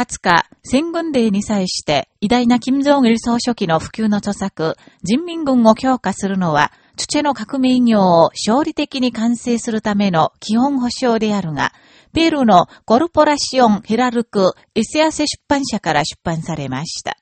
20日、戦軍令に際して偉大な金正日総書記の普及の著作、人民軍を強化するのは、土ュの革命業を勝利的に完成するための基本保障であるが、ペルーのコルポラシオン・ヘラルク・エセアセ出版社から出版されました。